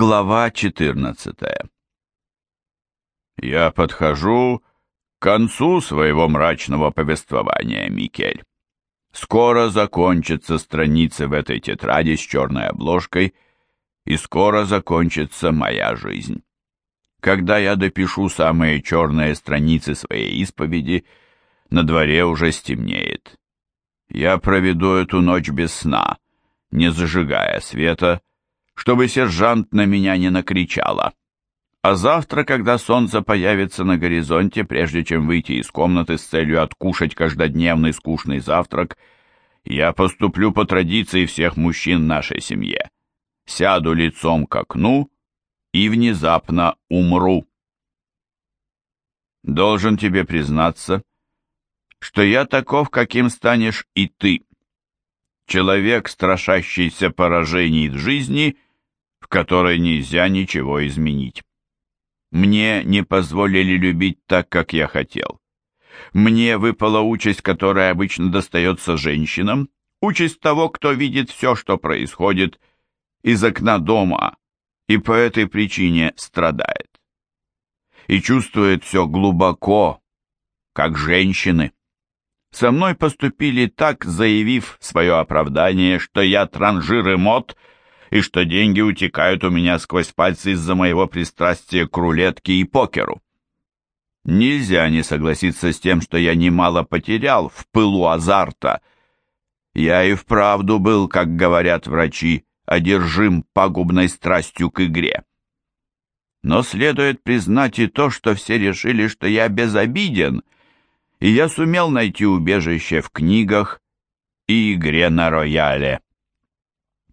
Глава 14 Я подхожу к концу своего мрачного повествования, Микель. Скоро закончатся страницы в этой тетради с черной обложкой, и скоро закончится моя жизнь. Когда я допишу самые черные страницы своей исповеди, на дворе уже стемнеет. Я проведу эту ночь без сна, не зажигая света, чтобы сержант на меня не накричала. А завтра, когда солнце появится на горизонте, прежде чем выйти из комнаты с целью откушать каждодневный скучный завтрак, я поступлю по традиции всех мужчин нашей семье. Сяду лицом к окну и внезапно умру. Должен тебе признаться, что я таков, каким станешь и ты. Человек, страшащийся поражений в жизни — в которой нельзя ничего изменить. Мне не позволили любить так, как я хотел. Мне выпала участь, которая обычно достается женщинам, участь того, кто видит все, что происходит из окна дома, и по этой причине страдает. И чувствует все глубоко, как женщины. Со мной поступили так, заявив свое оправдание, что я транжир и мод — и что деньги утекают у меня сквозь пальцы из-за моего пристрастия к рулетке и покеру. Нельзя не согласиться с тем, что я немало потерял в пылу азарта. Я и вправду был, как говорят врачи, одержим пагубной страстью к игре. Но следует признать и то, что все решили, что я безобиден, и я сумел найти убежище в книгах и игре на рояле.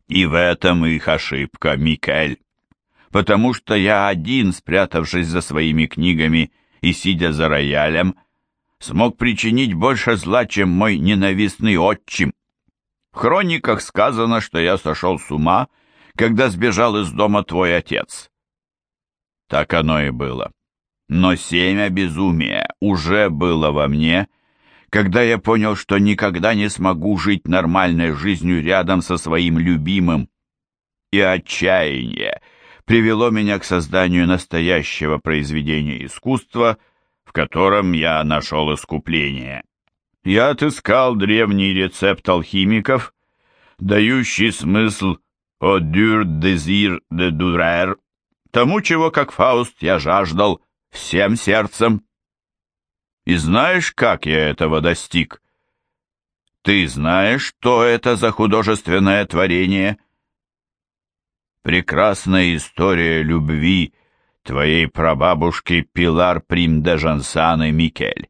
И в этом их ошибка, Микель. Потому что я один, спрятавшись за своими книгами и сидя за роялем, смог причинить больше зла, чем мой ненавистный отчим. В хрониках сказано, что я сошел с ума, когда сбежал из дома твой отец. Так оно и было. Но семя безумия уже было во мне, когда я понял, что никогда не смогу жить нормальной жизнью рядом со своим любимым. И отчаяние привело меня к созданию настоящего произведения искусства, в котором я нашел искупление. Я отыскал древний рецепт алхимиков, дающий смысл «au dur désir de durer», тому, чего, как Фауст, я жаждал всем сердцем. И знаешь, как я этого достиг? Ты знаешь, что это за художественное творение? Прекрасная история любви твоей прабабушки Пилар Прим де Жансан и Микель.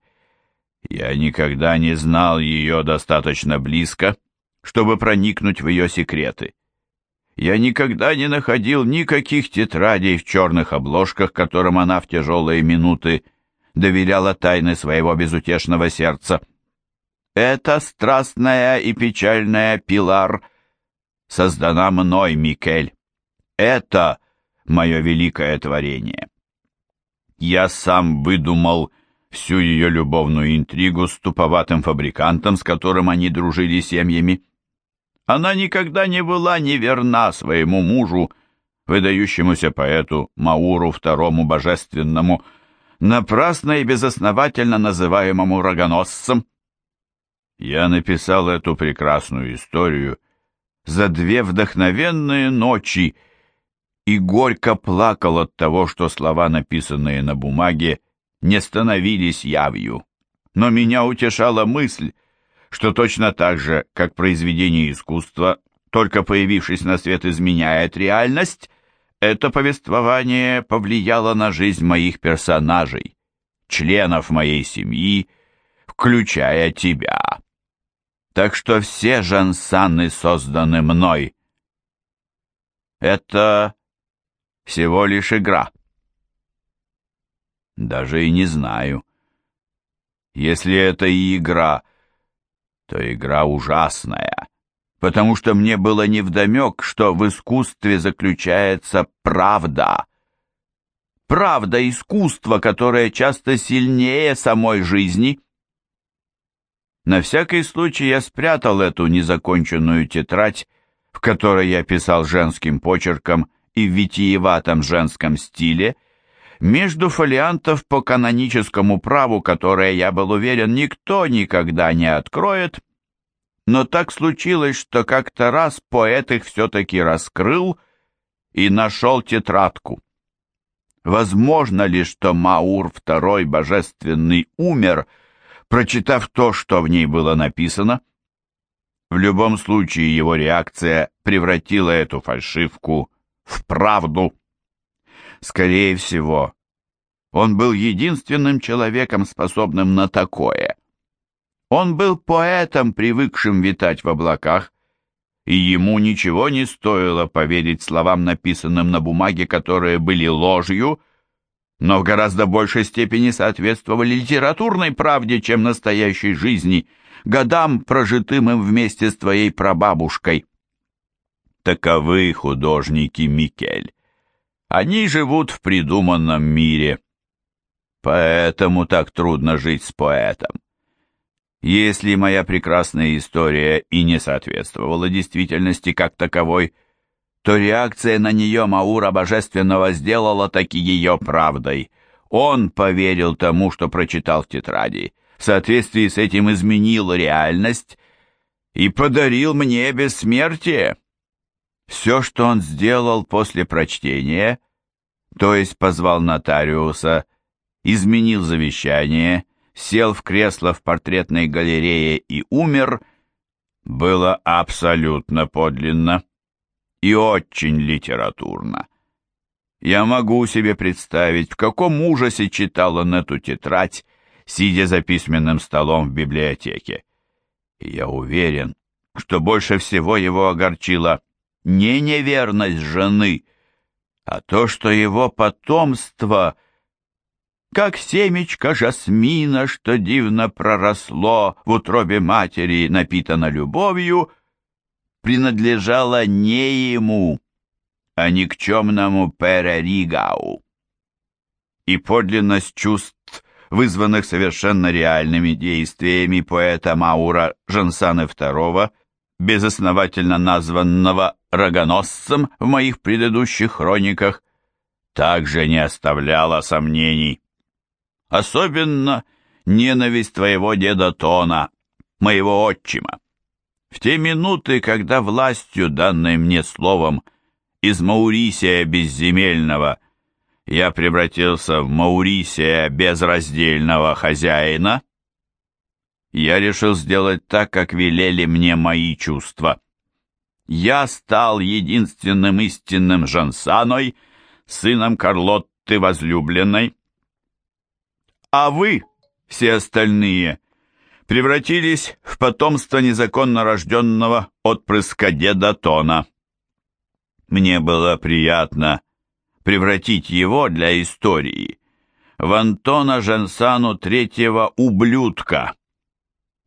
Я никогда не знал ее достаточно близко, чтобы проникнуть в ее секреты. Я никогда не находил никаких тетрадей в черных обложках, которым она в тяжелые минуты доверяла тайны своего безутешного сердца. «Эта страстная и печальная Пилар создана мной, Микель. Это мое великое творение. Я сам выдумал всю ее любовную интригу с туповатым фабрикантом, с которым они дружили семьями. Она никогда не была неверна своему мужу, выдающемуся поэту Мауру второму божественному, напрасно и безосновательно называемому рогоносцем. Я написал эту прекрасную историю за две вдохновенные ночи и горько плакал от того, что слова, написанные на бумаге, не становились явью. Но меня утешала мысль, что точно так же, как произведение искусства, только появившись на свет, изменяет реальность, это повествование повлияло на жизнь моих персонажей, членов моей семьи, включая тебя. Так что все жансаны созданы мной. Это всего лишь игра. Даже и не знаю. Если это и игра, то игра ужасная потому что мне было невдомек, что в искусстве заключается правда. Правда искусства, которое часто сильнее самой жизни. На всякий случай я спрятал эту незаконченную тетрадь, в которой я писал женским почерком и в витиеватом женском стиле, между фолиантов по каноническому праву, которое, я был уверен, никто никогда не откроет, но так случилось, что как-то раз поэт их все-таки раскрыл и нашел тетрадку. Возможно ли, что Маур II Божественный умер, прочитав то, что в ней было написано? В любом случае его реакция превратила эту фальшивку в правду. Скорее всего, он был единственным человеком, способным на такое. Он был поэтом, привыкшим витать в облаках, и ему ничего не стоило поверить словам, написанным на бумаге, которые были ложью, но в гораздо большей степени соответствовали литературной правде, чем настоящей жизни, годам, прожитым им вместе с твоей прабабушкой. Таковы художники Микель. Они живут в придуманном мире. Поэтому так трудно жить с поэтом. Если моя прекрасная история и не соответствовала действительности как таковой, то реакция на нее Маура Божественного сделала таки ее правдой. Он поверил тому, что прочитал в тетради, в соответствии с этим изменил реальность и подарил мне бессмертие. Все, что он сделал после прочтения, то есть позвал нотариуса, изменил завещание — сел в кресло в портретной галерее и умер, было абсолютно подлинно и очень литературно. Я могу себе представить, в каком ужасе читал он эту тетрадь, сидя за письменным столом в библиотеке. Я уверен, что больше всего его огорчила не неверность жены, а то, что его потомство как семечко жасмина, что дивно проросло в утробе матери, напитано любовью, принадлежало не ему, а никчемному Переригау. И подлинность чувств, вызванных совершенно реальными действиями поэта Маура Жансана II, безосновательно названного рогоносцем в моих предыдущих хрониках, также не оставляла сомнений. Особенно ненависть твоего деда Тона, моего отчима. В те минуты, когда властью, данной мне словом, из Маурисия безземельного, я превратился в Маурисия безраздельного хозяина, я решил сделать так, как велели мне мои чувства. Я стал единственным истинным Жансаной, сыном Карлотты возлюбленной, а вы, все остальные, превратились в потомство незаконно рожденного отпрыска деда Тона. Мне было приятно превратить его для истории в Антона Жансану третьего ублюдка,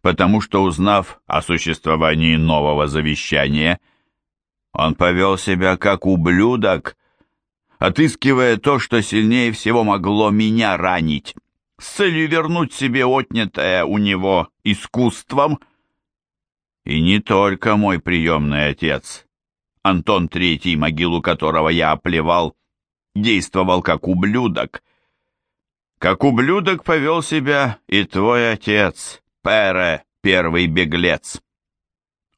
потому что, узнав о существовании нового завещания, он повел себя как ублюдок, отыскивая то, что сильнее всего могло меня ранить с целью вернуть себе отнятое у него искусством. И не только мой приемный отец, Антон Третий, могилу которого я оплевал, действовал как ублюдок. Как ублюдок повел себя и твой отец, Пере, первый беглец.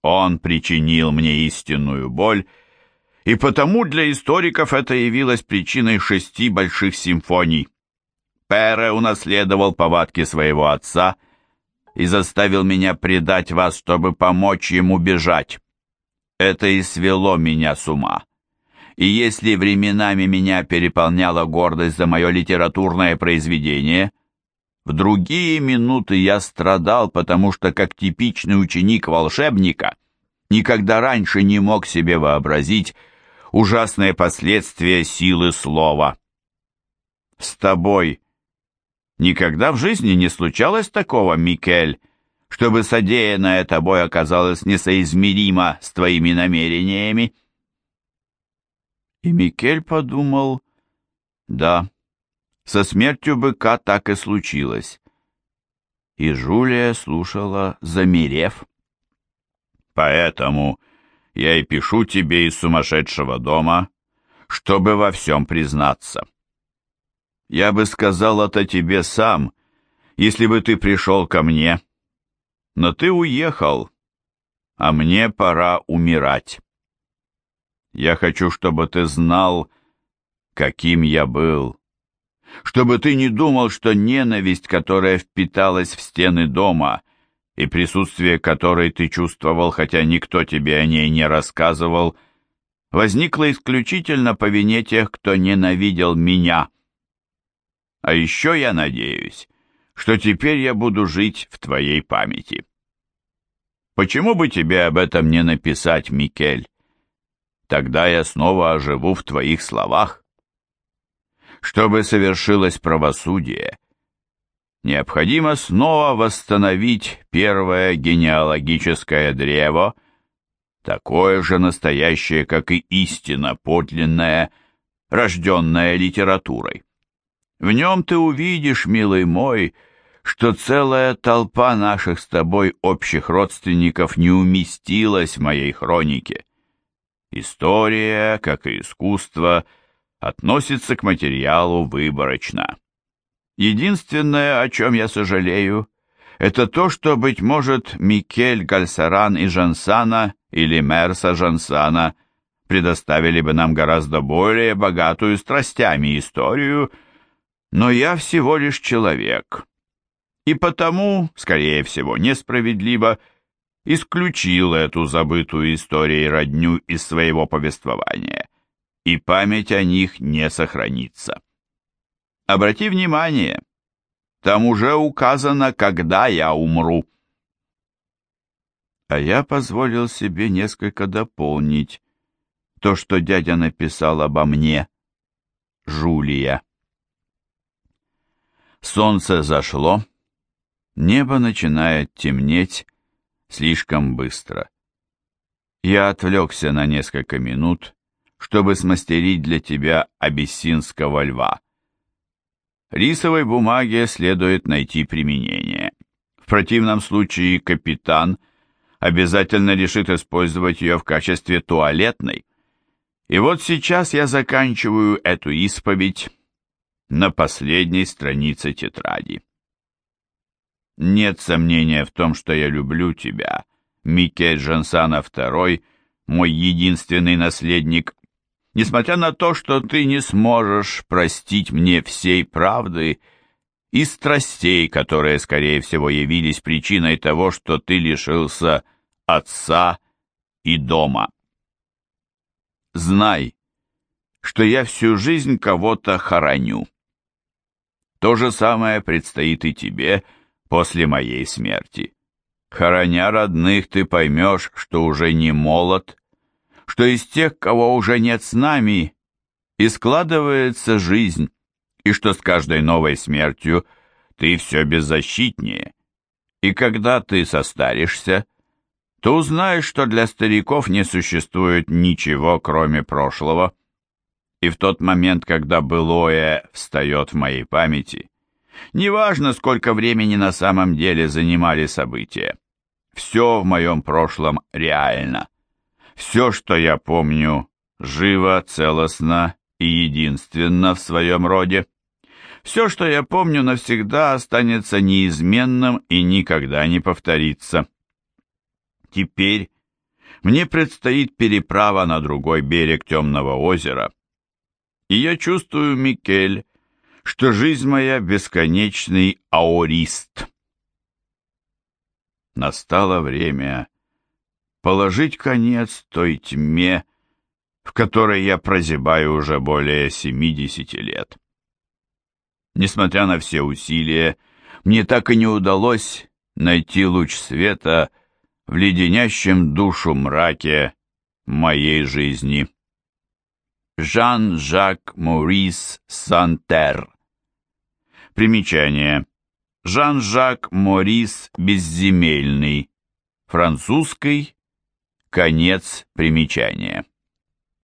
Он причинил мне истинную боль, и потому для историков это явилось причиной шести больших симфоний. Пере унаследовал повадки своего отца и заставил меня предать вас, чтобы помочь ему бежать. Это и свело меня с ума. И если временами меня переполняла гордость за мое литературное произведение, в другие минуты я страдал, потому что, как типичный ученик волшебника, никогда раньше не мог себе вообразить ужасные последствия силы слова. С тобой Никогда в жизни не случалось такого, Микель, чтобы содеянное тобой оказалось несоизмеримо с твоими намерениями. И Микель подумал, да, со смертью быка так и случилось. И Жулия слушала, замерев. Поэтому я и пишу тебе из сумасшедшего дома, чтобы во всем признаться. Я бы сказал это тебе сам, если бы ты пришел ко мне, но ты уехал, а мне пора умирать. Я хочу, чтобы ты знал, каким я был, чтобы ты не думал, что ненависть, которая впиталась в стены дома, и присутствие которой ты чувствовал, хотя никто тебе о ней не рассказывал, возникло исключительно по вине тех, кто ненавидел меня. А еще я надеюсь, что теперь я буду жить в твоей памяти. Почему бы тебе об этом не написать, Микель? Тогда я снова оживу в твоих словах. Чтобы совершилось правосудие, необходимо снова восстановить первое генеалогическое древо, такое же настоящее, как и истина подлинная, рожденная литературой. В нем ты увидишь, милый мой, что целая толпа наших с тобой общих родственников не уместилась в моей хронике. История, как и искусство, относится к материалу выборочно. Единственное, о чем я сожалею, это то, что, быть может, Микель Гальсаран и Жансана или Мерса Жансана предоставили бы нам гораздо более богатую страстями историю, но я всего лишь человек, и потому, скорее всего, несправедливо, исключил эту забытую историей родню из своего повествования, и память о них не сохранится. Обрати внимание, там уже указано, когда я умру. А я позволил себе несколько дополнить то, что дядя написал обо мне, Жулия. Солнце зашло, небо начинает темнеть слишком быстро. Я отвлекся на несколько минут, чтобы смастерить для тебя абиссинского льва. Рисовой бумаге следует найти применение. В противном случае капитан обязательно решит использовать ее в качестве туалетной. И вот сейчас я заканчиваю эту исповедь на последней странице тетради. Нет сомнения в том, что я люблю тебя, Микель Жансана II, мой единственный наследник, несмотря на то, что ты не сможешь простить мне всей правды и страстей, которые, скорее всего, явились причиной того, что ты лишился отца и дома. Знай, что я всю жизнь кого-то хороню. То же самое предстоит и тебе после моей смерти. Хороня родных, ты поймешь, что уже не молод, что из тех, кого уже нет с нами, и складывается жизнь, и что с каждой новой смертью ты все беззащитнее. И когда ты состаришься, то узнаешь, что для стариков не существует ничего, кроме прошлого. И в тот момент, когда былое встает в моей памяти, неважно, сколько времени на самом деле занимали события, все в моем прошлом реально. Все, что я помню, живо, целостно и единственно в своем роде. Все, что я помню, навсегда останется неизменным и никогда не повторится. Теперь мне предстоит переправа на другой берег темного озера, и я чувствую, Микель, что жизнь моя бесконечный аорист. Настало время положить конец той тьме, в которой я прозябаю уже более 70 лет. Несмотря на все усилия, мне так и не удалось найти луч света в леденящем душу мраке моей жизни. Жан-Жак Морис Сантер Примечание. Жан-Жак Морис Безземельный. Французский Конец примечания.